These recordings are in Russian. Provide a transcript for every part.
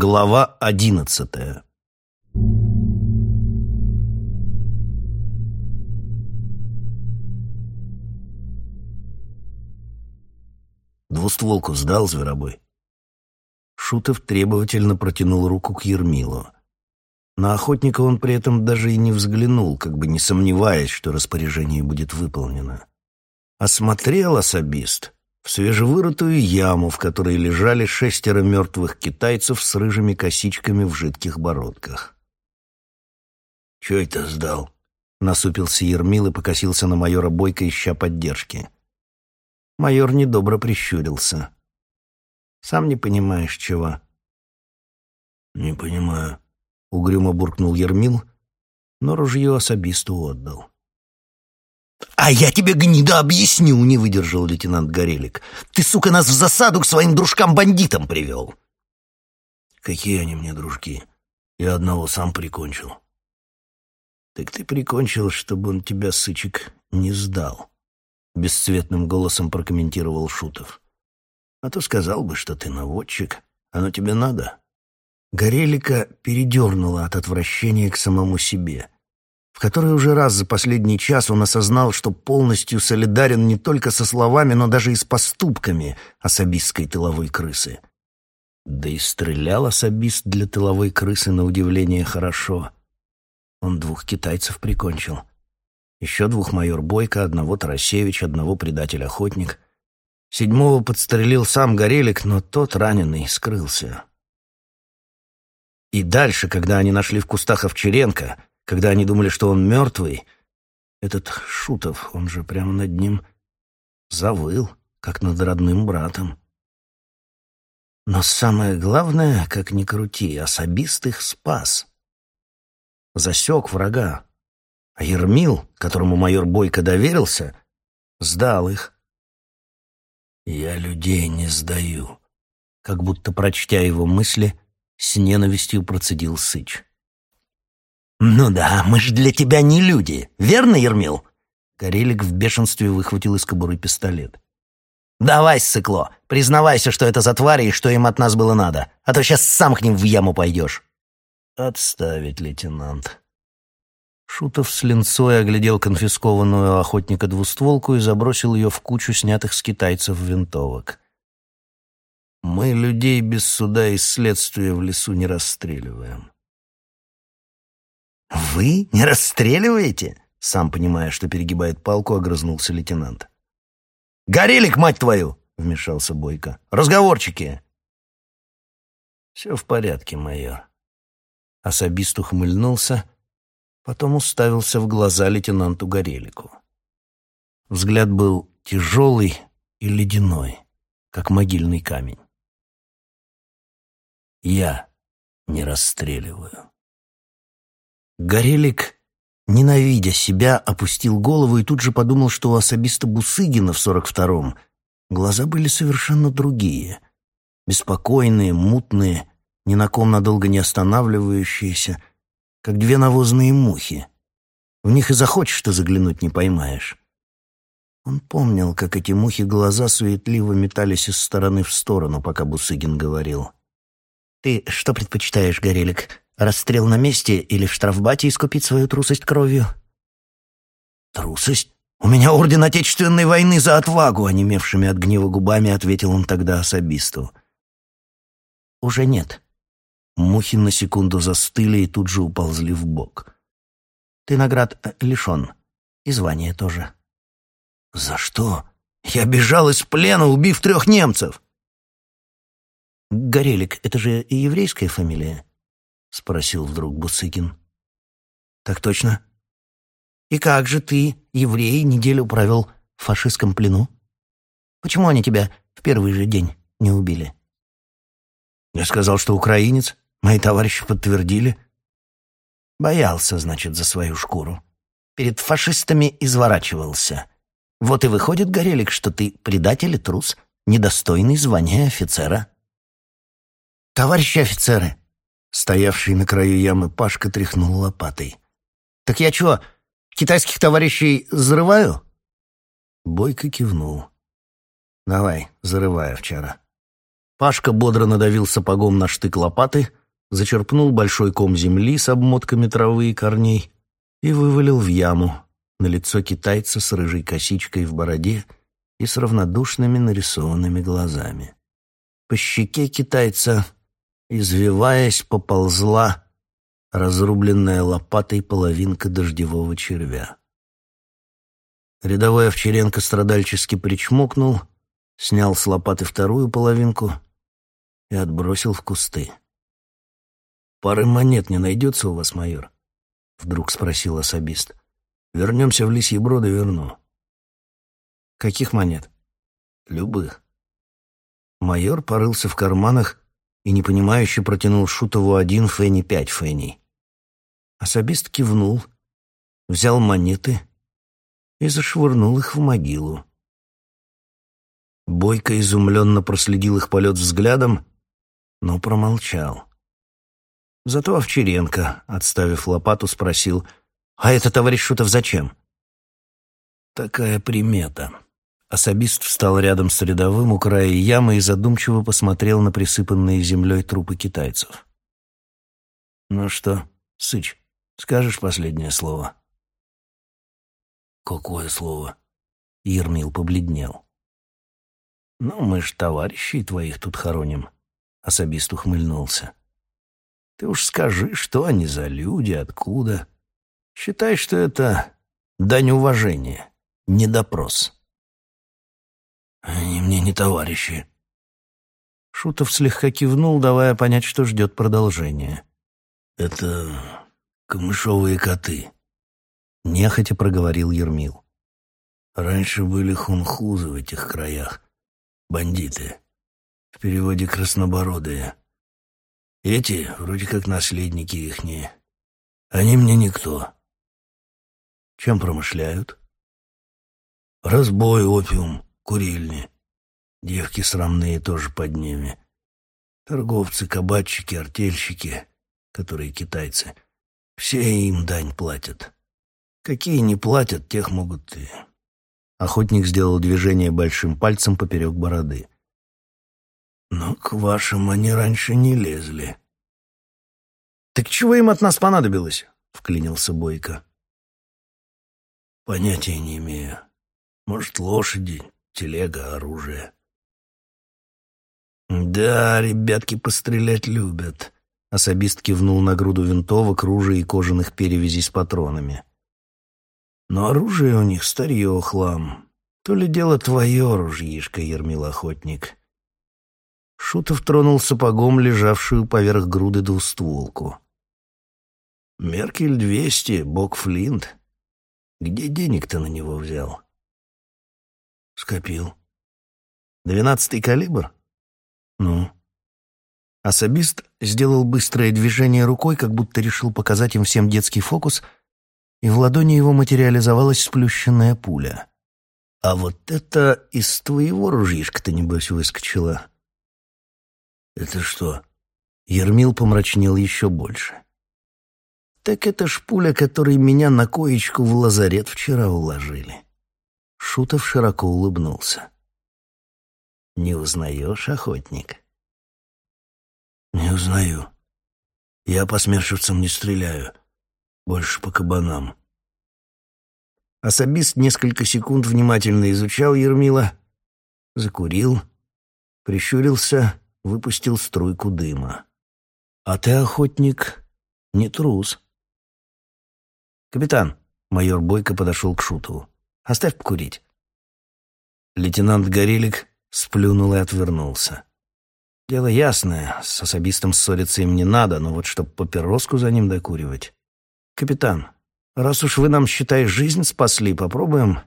Глава одиннадцатая Двустволку сдал зверобой. Шутов требовательно протянул руку к Ермилу. На охотника он при этом даже и не взглянул, как бы не сомневаясь, что распоряжение будет выполнено. Осмотрел особист свежевырытую яму, в которой лежали шестеро мертвых китайцев с рыжими косичками в жидких бородках. «Чё это сдал?» — насупился Ермил и покосился на майора Бойко, ища поддержки. Майор недобро прищурился. «Сам не понимаешь, чего?» «Не понимаю», — угрюмо буркнул Ермил, но ружье особисту отдал. «А я тебе, гнида, объясню!» — не выдержал лейтенант Горелик. «Ты, сука, нас в засаду к своим дружкам-бандитам привел!» «Какие они мне дружки? Я одного сам прикончил». «Так ты прикончил, чтобы он тебя, сычек, не сдал», — бесцветным голосом прокомментировал Шутов. «А то сказал бы, что ты наводчик. Оно тебе надо?» Горелика передернула от отвращения к самому себе — в который уже раз за последний час он осознал, что полностью солидарен не только со словами, но даже и с поступками особистской тыловой крысы. Да и стрелял особист для тыловой крысы на удивление хорошо. Он двух китайцев прикончил. Еще двух майор Бойко, одного Тарасевич, одного предатель-охотник. Седьмого подстрелил сам Горелик, но тот, раненый, скрылся. И дальше, когда они нашли в кустах Овчаренко, когда они думали, что он мертвый, этот Шутов, он же прямо над ним завыл, как над родным братом. Но самое главное, как ни крути, особист их спас. Засек врага. А Ермил, которому майор Бойко доверился, сдал их. «Я людей не сдаю», — как будто, прочтя его мысли, с ненавистью процедил Сыч. «Ну да, мы же для тебя не люди, верно, Ермил?» Карелик в бешенстве выхватил из кобуры пистолет. «Давай, сыкло, признавайся, что это за твари и что им от нас было надо, а то сейчас сам к ним в яму пойдешь». «Отставить, лейтенант». Шутов с линцой оглядел конфискованную охотника двустволку и забросил ее в кучу снятых с китайцев винтовок. «Мы людей без суда и следствия в лесу не расстреливаем». «Вы не расстреливаете?» Сам понимая, что перегибает палку, огрызнулся лейтенант. «Горелик, мать твою!» — вмешался Бойко. «Разговорчики!» «Все в порядке, майор». Особист ухмыльнулся, потом уставился в глаза лейтенанту Горелику. Взгляд был тяжелый и ледяной, как могильный камень. «Я не расстреливаю». Горелик, ненавидя себя, опустил голову и тут же подумал, что у особиста Бусыгина в сорок втором глаза были совершенно другие. Беспокойные, мутные, ни на ком надолго не останавливающиеся, как две навозные мухи. В них и захочешь-то заглянуть не поймаешь. Он помнил, как эти мухи глаза суетливо метались из стороны в сторону, пока Бусыгин говорил. «Ты что предпочитаешь, Горелик?» Расстрел на месте или в штрафбате искупить свою трусость кровью? Трусость? У меня орден Отечественной войны за отвагу, онемевшими от гнева губами ответил он тогда особисту. Уже нет. Мухи на секунду застыли и тут же уползли в бок. Ты наград э, лишен. И звание тоже. За что? Я бежал из плена, убив трех немцев. Горелик, это же и еврейская фамилия. — спросил вдруг Бусыкин. «Так точно. И как же ты, еврей, неделю провел в фашистском плену? Почему они тебя в первый же день не убили?» «Я сказал, что украинец. Мои товарищи подтвердили». «Боялся, значит, за свою шкуру. Перед фашистами изворачивался. Вот и выходит, Горелик, что ты предатель и трус, недостойный звания офицера». «Товарищи офицеры!» Стоявший на краю ямы Пашка тряхнул лопатой. «Так я чё, китайских товарищей зарываю?» Бойко кивнул. «Давай, зарывай, овчара». Пашка бодро надавил сапогом на штык лопаты, зачерпнул большой ком земли с обмотками травы и корней и вывалил в яму на лицо китайца с рыжей косичкой в бороде и с равнодушными нарисованными глазами. По щеке китайца, извиваясь, поползла разрубленная лопатой половинка дождевого червя. Рядовой Овчаренко страдальчески причмокнул, снял с лопаты вторую половинку и отбросил в кусты. «Пары монет не найдется у вас, майор?» — вдруг спросил особист. «Вернемся в Лисьи Броды, верну». «Каких монет?» «Любых». Майор порылся в карманах и непонимающе протянул Шутову один фенни пять фенни. Особист кивнул, взял монеты и зашвырнул их в могилу. Бойко изумленно проследил их полет взглядом, но промолчал. Зато Овчаренко, отставив лопату, спросил, «А это, товарищ Шутов, зачем?» «Такая примета». Особист встал рядом с рядовым у края ямы и задумчиво посмотрел на присыпанные землей трупы китайцев. «Ну что, Сыч, скажешь последнее слово?» «Какое слово?» Ермил побледнел. «Ну, мы ж товарищей твоих тут хороним», — особист ухмыльнулся. «Ты уж скажи, что они за люди, откуда. Считай, что это дань уважения, не допрос». «Они мне не товарищи». Шутов слегка кивнул, давая понять, что ждет продолжения. «Это камышовые коты», — нехотя проговорил Ермил. «Раньше были хунхузы в этих краях, бандиты, в переводе краснобородые. Эти вроде как наследники ихние. Они мне никто. Чем промышляют? Разбой, опиум, курильни. Девки срамные тоже под ними. Торговцы, кабачики, артельщики, которые китайцы. Все им дань платят. Какие не платят, тех могут и Охотник сделал движение большим пальцем поперек бороды. «Но к вашим они раньше не лезли». «Так чего им от нас понадобилось?» — вклинился Бойко. «Понятия не имею. Может, лошади, телега, оружие». «Да, ребятки пострелять любят», — особист кивнул на груду винтовок, ружей и кожаных перевязей с патронами. Но оружие у них старье хлам. То ли дело твое, ружьишко, ермил охотник. Шутов тронул сапогом лежавшую поверх груды двустволку. «Меркель двести, бок Флинт. Где денег-то на него взял?» «Скопил». «Двенадцатый калибр?» «Ну?» Особист сделал быстрое движение рукой, как будто решил показать им всем детский фокус — и в ладони его материализовалась сплющенная пуля. «А вот это из твоего ружьишка-то, небось, выскочила?» «Это что?» Ермил помрачнел еще больше. «Так это ж пуля, которой меня на коечку в лазарет вчера уложили». Шутов широко улыбнулся. «Не узнаешь, охотник?» «Не узнаю. Я по смершевцам не стреляю. Больше по кабанам. Особист несколько секунд внимательно изучал Ермила, закурил, прищурился, выпустил струйку дыма. «А ты, охотник, не трус». «Капитан», — майор Бойко подошел к Шутову, — «оставь покурить». Лейтенант Горелик сплюнул и отвернулся. Дело ясное, с особистом ссориться им не надо, но вот чтоб папироску за ним докуривать... «Капитан, раз уж вы нам, считай, жизнь спасли, попробуем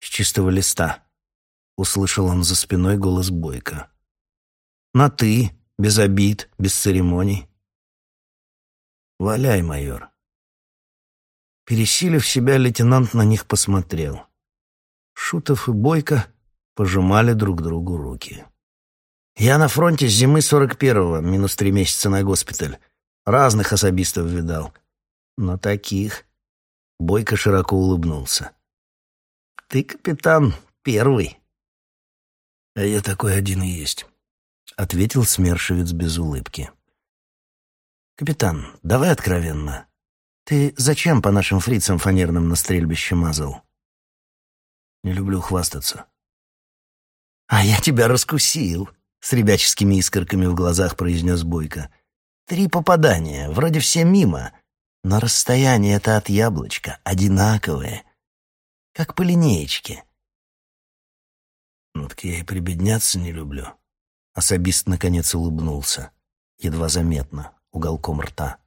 с чистого листа», — услышал он за спиной голос Бойко. «На «ты», без обид, без церемоний». «Валяй, майор». Пересилив себя, лейтенант на них посмотрел. Шутов и Бойко пожимали друг другу руки. «Я на фронте с зимы сорок первого, минус три месяца на госпиталь. Разных особистов видал но таких...» Бойко широко улыбнулся. «Ты, капитан, первый». «А я такой один и есть. — ответил Смершевец без улыбки. «Капитан, давай откровенно. Ты зачем по нашим фрицам фанерным на стрельбище мазал?» «Не люблю хвастаться». «А я тебя раскусил», — с ребяческими искорками в глазах произнес Бойко. «Три попадания, вроде все мимо, но расстояние это от яблочка одинаковое, как по линеечке». «Ну так я и прибедняться не люблю». Особист наконец улыбнулся, едва заметно, уголком рта.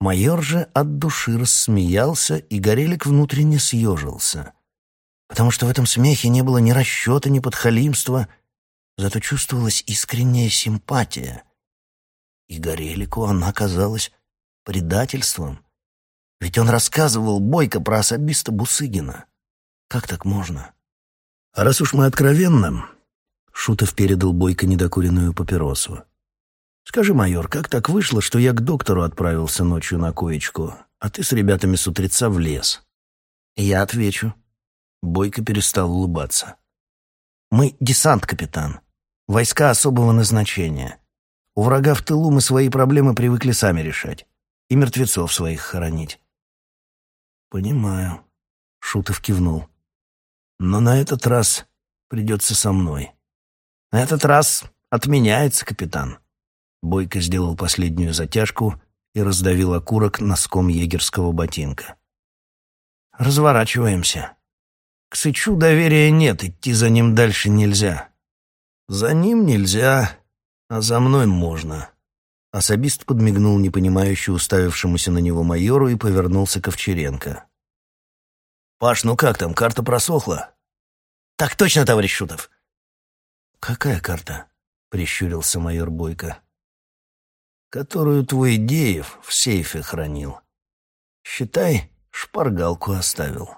Майор же от души рассмеялся, и Горелик внутренне съежился, потому что в этом смехе не было ни расчета, ни подхалимства, зато чувствовалась искренняя симпатия. И Горелику она казалась предательством, ведь он рассказывал бойко про особиста Бусыгина. Как так можно? А раз уж мы откровенно, Шутов передал Бойко недокуренную папиросу. «Скажи, майор, как так вышло, что я к доктору отправился ночью на коечку, а ты с ребятами с утреца в лес?» «Я отвечу». Бойко перестал улыбаться. «Мы десант, капитан. Войска особого назначения. У врага в тылу мы свои проблемы привыкли сами решать. И мертвецов своих хоронить». «Понимаю», — Шутов кивнул. «Но на этот раз придется со мной». «На этот раз отменяется, капитан». Бойко сделал последнюю затяжку и раздавил окурок носком егерского ботинка. «Разворачиваемся. К Сычу доверия нет, идти за ним дальше нельзя». «За ним нельзя, а за мной можно». Особист подмигнул непонимающе уставившемуся на него майору и повернулся к Овчаренко. «Паш, ну как там, карта просохла?» «Так точно, товарищ Шутов. «Какая карта?» — прищурился майор Бойко. «Которую твой Деев в сейфе хранил. Считай, шпаргалку оставил».